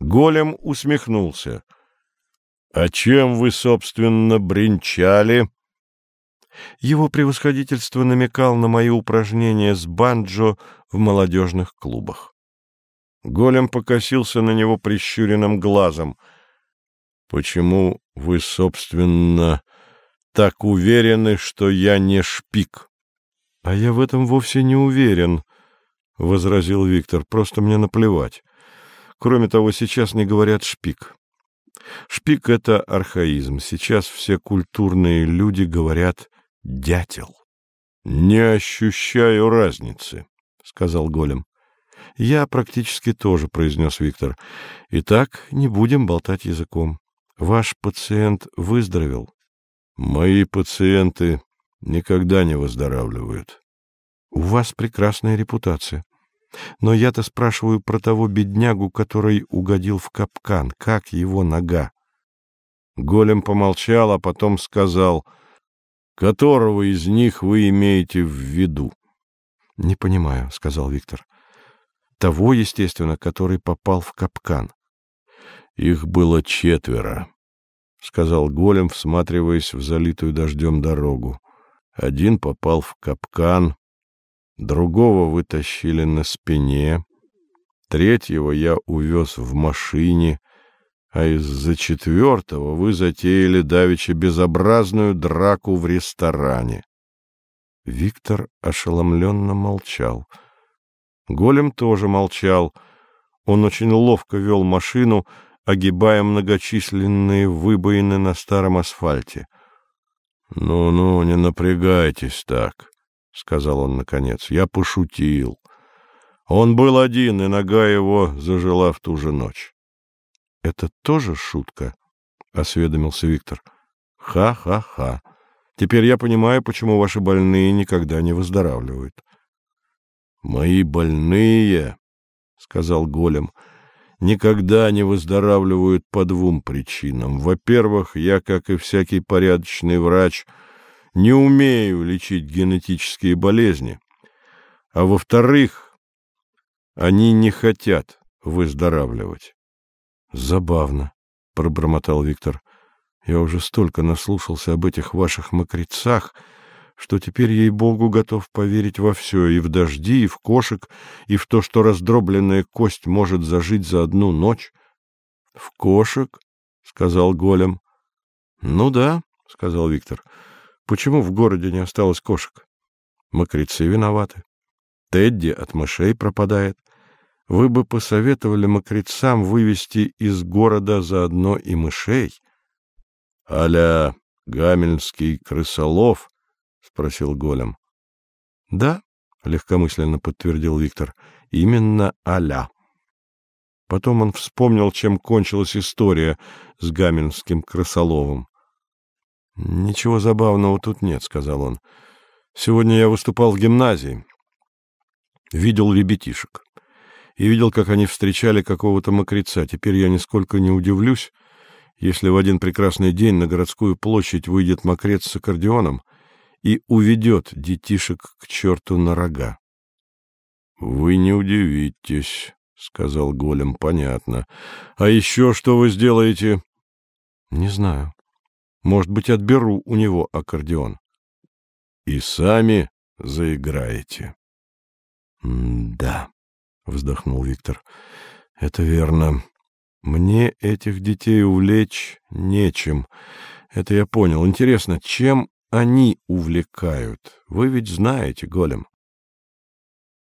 Голем усмехнулся. — А чем вы, собственно, бренчали? Его превосходительство намекал на мои упражнения с банджо в молодежных клубах. Голем покосился на него прищуренным глазом. — Почему вы, собственно, так уверены, что я не шпик? — А я в этом вовсе не уверен, — возразил Виктор. — Просто мне наплевать. Кроме того, сейчас не говорят «шпик». Шпик — это архаизм. Сейчас все культурные люди говорят «дятел». — Не ощущаю разницы, — сказал Голем. — Я практически тоже, — произнес Виктор. — Итак, не будем болтать языком. Ваш пациент выздоровел. — Мои пациенты никогда не выздоравливают. — У вас прекрасная репутация. Но я-то спрашиваю про того беднягу, который угодил в капкан. Как его нога? Голем помолчал, а потом сказал, «Которого из них вы имеете в виду?» «Не понимаю», — сказал Виктор. «Того, естественно, который попал в капкан». «Их было четверо», — сказал Голем, всматриваясь в залитую дождем дорогу. «Один попал в капкан, другого вытащили на спине, третьего я увез в машине, а из-за четвертого вы затеяли давеча безобразную драку в ресторане. Виктор ошеломленно молчал. Голем тоже молчал. Он очень ловко вел машину, огибая многочисленные выбоины на старом асфальте. «Ну — Ну-ну, не напрягайтесь так, — сказал он наконец. — Я пошутил. Он был один, и нога его зажила в ту же ночь. — Это тоже шутка? — осведомился Виктор. Ха — Ха-ха-ха. Теперь я понимаю, почему ваши больные никогда не выздоравливают. — Мои больные, — сказал Голем, — никогда не выздоравливают по двум причинам. Во-первых, я, как и всякий порядочный врач, — не умею лечить генетические болезни, а во-вторых, они не хотят выздоравливать. — Забавно, — пробормотал Виктор. — Я уже столько наслушался об этих ваших мокрецах, что теперь, ей-богу, готов поверить во все, и в дожди, и в кошек, и в то, что раздробленная кость может зажить за одну ночь. — В кошек? — сказал Голем. — Ну да, — сказал Виктор. — Почему в городе не осталось кошек? Мокрецы виноваты. Тедди от мышей пропадает. Вы бы посоветовали мокрецам вывести из города заодно и мышей? — Аля гамельнский крысолов? — спросил Голем. — Да, — легкомысленно подтвердил Виктор, — именно аля. Потом он вспомнил, чем кончилась история с гамельнским крысоловым. — Ничего забавного тут нет, — сказал он. — Сегодня я выступал в гимназии. Видел ребятишек. И видел, как они встречали какого-то мокреца. Теперь я нисколько не удивлюсь, если в один прекрасный день на городскую площадь выйдет мокрец с аккордеоном и уведет детишек к черту на рога. — Вы не удивитесь, — сказал Голем, — понятно. — А еще что вы сделаете? — Не знаю. Может быть, отберу у него аккордеон. — И сами заиграете. — Да, — вздохнул Виктор, — это верно. Мне этих детей увлечь нечем. Это я понял. Интересно, чем они увлекают? Вы ведь знаете, Голем.